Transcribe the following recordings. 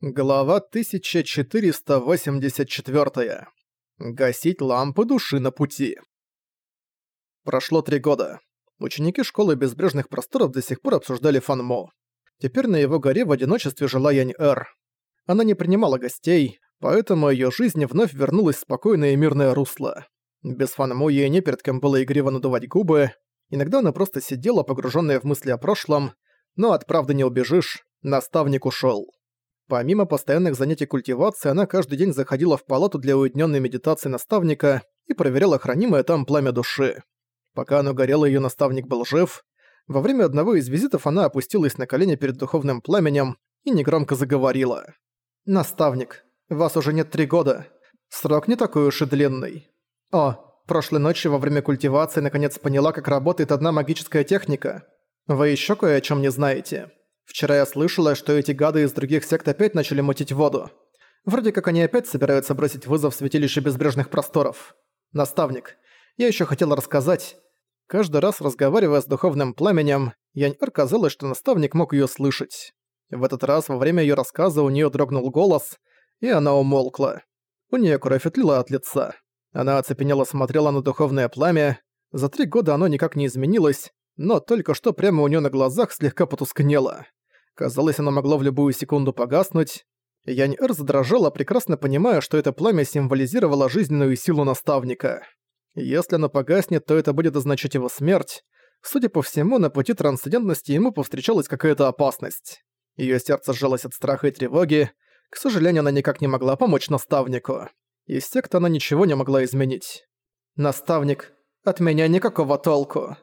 Глава 1484. Гасить лампы души на пути. Прошло три года. Ученики школы Безбрежных Просторов до сих пор обсуждали Фанмо. Теперь на его горе в одиночестве жила Янь-Эр. Она не принимала гостей, поэтому ее жизнь вновь вернулась в спокойное и мирное русло. Без Фанмо ей не перед кем было игриво надувать губы. Иногда она просто сидела, погруженная в мысли о прошлом, но от правды не убежишь, наставник ушел. Помимо постоянных занятий культивацией, она каждый день заходила в палату для уединенной медитации наставника и проверяла хранимое там пламя души. Пока оно горело, ее наставник был жив. Во время одного из визитов она опустилась на колени перед духовным пламенем и негромко заговорила. «Наставник, вас уже нет три года. Срок не такой уж и длинный. О, прошлой ночью во время культивации наконец поняла, как работает одна магическая техника. Вы еще кое о чем не знаете». Вчера я слышала, что эти гады из других сект опять начали мутить воду. Вроде как они опять собираются бросить вызов святилище безбрежных просторов. Наставник, я еще хотела рассказать. Каждый раз разговаривая с духовным пламенем, Яньэр казалось, что наставник мог ее слышать. В этот раз во время ее рассказа у нее дрогнул голос, и она умолкла. У нее кровь отлила от лица. Она оцепенела смотрела на духовное пламя. За три года оно никак не изменилось, но только что прямо у нее на глазах слегка потускнело. Казалось, оно могло в любую секунду погаснуть. Янь-Эр задрожала, прекрасно понимая, что это пламя символизировало жизненную силу наставника. Если оно погаснет, то это будет означать его смерть. Судя по всему, на пути трансцендентности ему повстречалась какая-то опасность. Её сердце сжалось от страха и тревоги. К сожалению, она никак не могла помочь наставнику. Из секты она ничего не могла изменить. «Наставник, от меня никакого толку».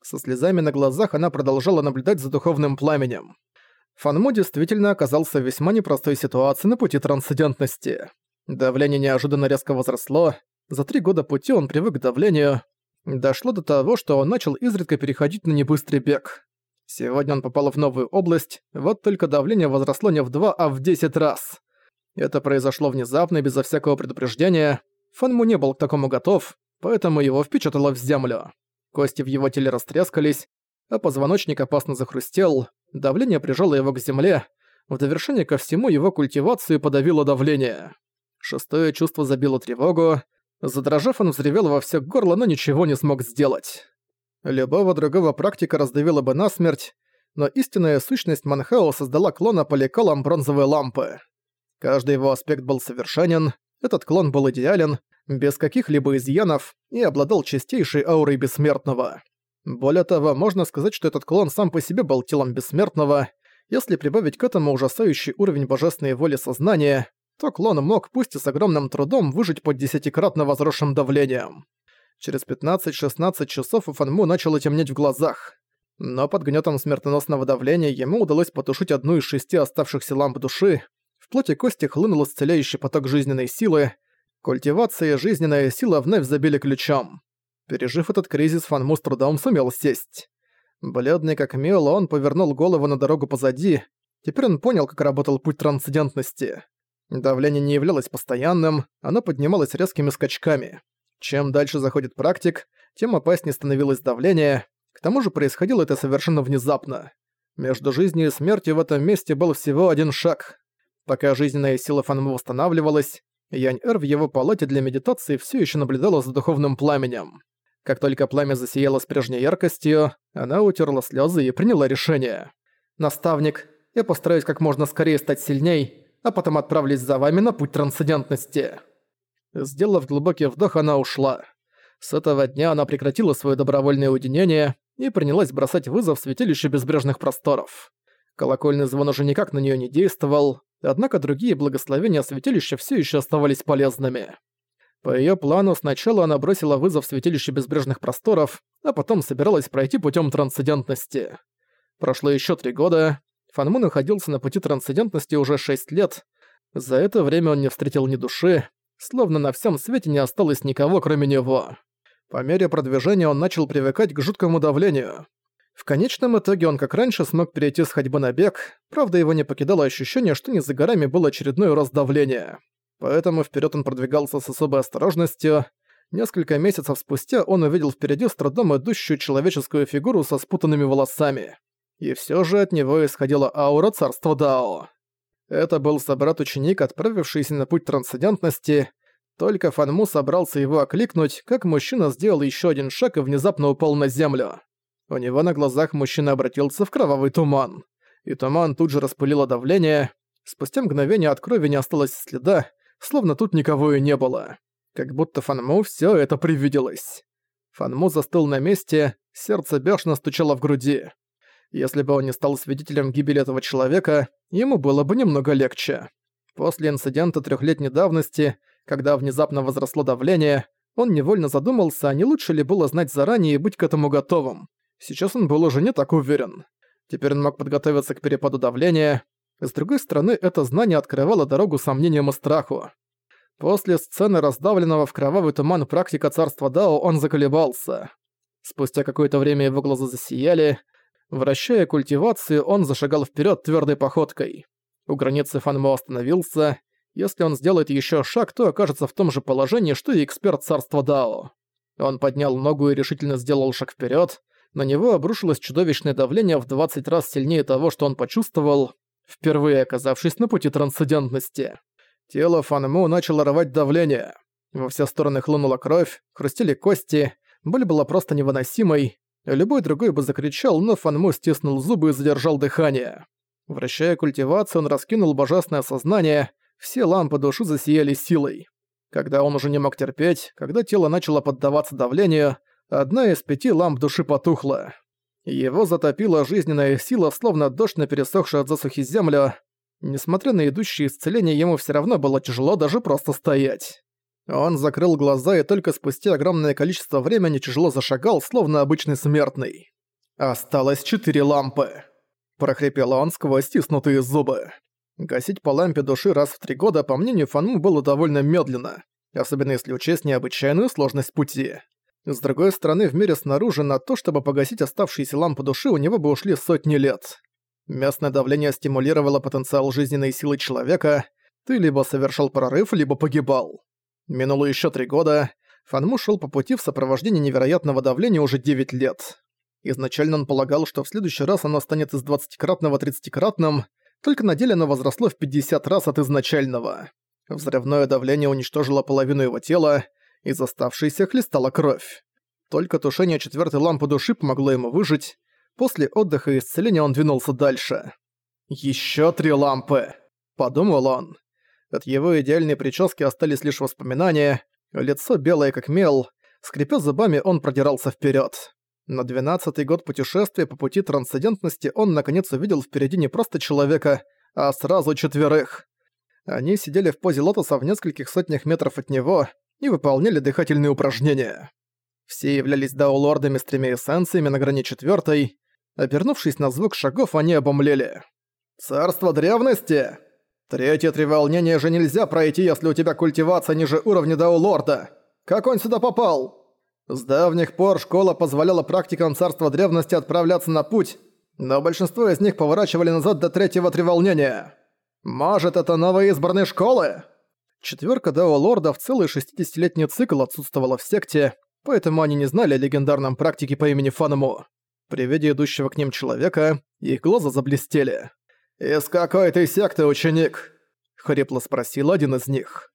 Со слезами на глазах она продолжала наблюдать за духовным пламенем. Фанму действительно оказался в весьма непростой ситуации на пути трансцендентности. Давление неожиданно резко возросло. За три года пути он привык к давлению. Дошло до того, что он начал изредка переходить на небыстрый бег. Сегодня он попал в новую область, вот только давление возросло не в два, а в десять раз. Это произошло внезапно и безо всякого предупреждения. Фанму не был к такому готов, поэтому его впечатало в землю. Кости в его теле растрескались, а позвоночник опасно захрустел, давление прижало его к земле, в довершение ко всему его культивацию подавило давление. Шестое чувство забило тревогу, задрожав он взревел во все горло, но ничего не смог сделать. Любого другого практика раздавила бы насмерть, но истинная сущность Манхао создала клона по лекалам бронзовой лампы. Каждый его аспект был совершенен, этот клон был идеален, без каких-либо изъянов и обладал чистейшей аурой бессмертного. Более того, можно сказать, что этот клон сам по себе был телом бессмертного. Если прибавить к этому ужасающий уровень божественной воли сознания, то клон мог, пусть и с огромным трудом, выжить под десятикратно возросшим давлением. Через 15-16 часов у Фанму начало темнеть в глазах. Но под гнетом смертоносного давления ему удалось потушить одну из шести оставшихся ламп души. В плоти кости хлынул исцеляющий поток жизненной силы. Культивация и жизненная сила вновь забили ключом. Пережив этот кризис, Фанму с сумел сесть. Бледный как мел, он повернул голову на дорогу позади. Теперь он понял, как работал путь трансцендентности. Давление не являлось постоянным, оно поднималось резкими скачками. Чем дальше заходит практик, тем опаснее становилось давление. К тому же происходило это совершенно внезапно. Между жизнью и смертью в этом месте был всего один шаг. Пока жизненная сила Фанму восстанавливалась, Янь-Эр в его палате для медитации все еще наблюдала за духовным пламенем. Как только пламя засияло с прежней яркостью, она утерла слезы и приняла решение. «Наставник, я постараюсь как можно скорее стать сильней, а потом отправлюсь за вами на путь трансцендентности». Сделав глубокий вдох, она ушла. С этого дня она прекратила свое добровольное уединение и принялась бросать вызов святилищу безбрежных просторов. Колокольный звон уже никак на нее не действовал, однако другие благословения святилища все еще оставались полезными. По ее плану, сначала она бросила вызов святилищу безбрежных просторов, а потом собиралась пройти путем трансцендентности. Прошло еще три года. Фанму находился на пути трансцендентности уже шесть лет. За это время он не встретил ни души, словно на всем свете не осталось никого, кроме него. По мере продвижения он начал привыкать к жуткому давлению. В конечном итоге он, как раньше, смог перейти с ходьбы на бег, правда его не покидало ощущение, что не за горами был очередной рост давления. Поэтому вперед он продвигался с особой осторожностью. Несколько месяцев спустя он увидел впереди с трудом идущую человеческую фигуру со спутанными волосами. И все же от него исходила аура царства Дао. Это был собрат-ученик, отправившийся на путь трансцендентности. Только Фанму собрался его окликнуть, как мужчина сделал еще один шаг и внезапно упал на землю. У него на глазах мужчина обратился в кровавый туман. И туман тут же распылило давление. Спустя мгновение от крови не осталось следа, словно тут никого и не было. Как будто Фанму все это привиделось. Фанму застыл на месте, сердце бешено стучало в груди. Если бы он не стал свидетелем гибели этого человека, ему было бы немного легче. После инцидента трехлетней давности, когда внезапно возросло давление, он невольно задумался, а не лучше ли было знать заранее и быть к этому готовым. Сейчас он был уже не так уверен. Теперь он мог подготовиться к перепаду давления. С другой стороны, это знание открывало дорогу сомнениям и страху. После сцены раздавленного в кровавый туман практика царства Дао он заколебался. Спустя какое-то время его глаза засияли. Вращая культивацию, он зашагал вперед твердой походкой. У границы Фанмо остановился. Если он сделает еще шаг, то окажется в том же положении, что и эксперт царства Дао. Он поднял ногу и решительно сделал шаг вперед на него обрушилось чудовищное давление в 20 раз сильнее того, что он почувствовал, впервые оказавшись на пути трансцендентности. Тело Фанму начало рвать давление. Во все стороны хлынула кровь, хрустели кости, боль была просто невыносимой. Любой другой бы закричал, но Фанму стиснул зубы и задержал дыхание. Вращая культивацию, он раскинул божественное сознание, все лампы души засияли силой. Когда он уже не мог терпеть, когда тело начало поддаваться давлению, Одна из пяти ламп души потухла. Его затопила жизненная сила, словно дождь на пересохшую от засухи землю. Несмотря на идущее исцеление, ему все равно было тяжело даже просто стоять. Он закрыл глаза и только спустя огромное количество времени тяжело зашагал, словно обычный смертный. «Осталось четыре лампы», – прохрипел он сквозь стиснутые зубы. Гасить по лампе души раз в три года, по мнению Фанму, было довольно медленно, особенно если учесть необычайную сложность пути. С другой стороны, в мире снаружи на то, чтобы погасить оставшиеся лампы души, у него бы ушли сотни лет. Местное давление стимулировало потенциал жизненной силы человека, ты либо совершал прорыв, либо погибал. Минуло еще три года, Фанму шел по пути в сопровождении невероятного давления уже 9 лет. Изначально он полагал, что в следующий раз оно станет из 20-кратного 30-кратным, только на деле оно возросло в 50 раз от изначального. Взрывное давление уничтожило половину его тела, из оставшейся хлестала кровь. Только тушение четвертой лампы души помогло ему выжить. После отдыха и исцеления он двинулся дальше. Еще три лампы!» – подумал он. От его идеальной прически остались лишь воспоминания, лицо белое как мел, скрипя зубами, он продирался вперед. На двенадцатый год путешествия по пути трансцендентности он наконец увидел впереди не просто человека, а сразу четверых. Они сидели в позе лотоса в нескольких сотнях метров от него, и выполняли дыхательные упражнения. Все являлись даулордами с тремя эссенциями на грани четвертой. Обернувшись на звук шагов, они обомлели. «Царство древности! Третье треволнение же нельзя пройти, если у тебя культивация ниже уровня даулорда. Как он сюда попал?» С давних пор школа позволяла практикам царства древности отправляться на путь, но большинство из них поворачивали назад до третьего треволнения. Может, это новые избранные школы? Четвёрка Дао Лордов целый 60-летний цикл отсутствовала в секте, поэтому они не знали о легендарном практике по имени Фаному. При виде идущего к ним человека, их глаза заблестели. «Из какой ты секты, ученик?» — хрипло спросил один из них.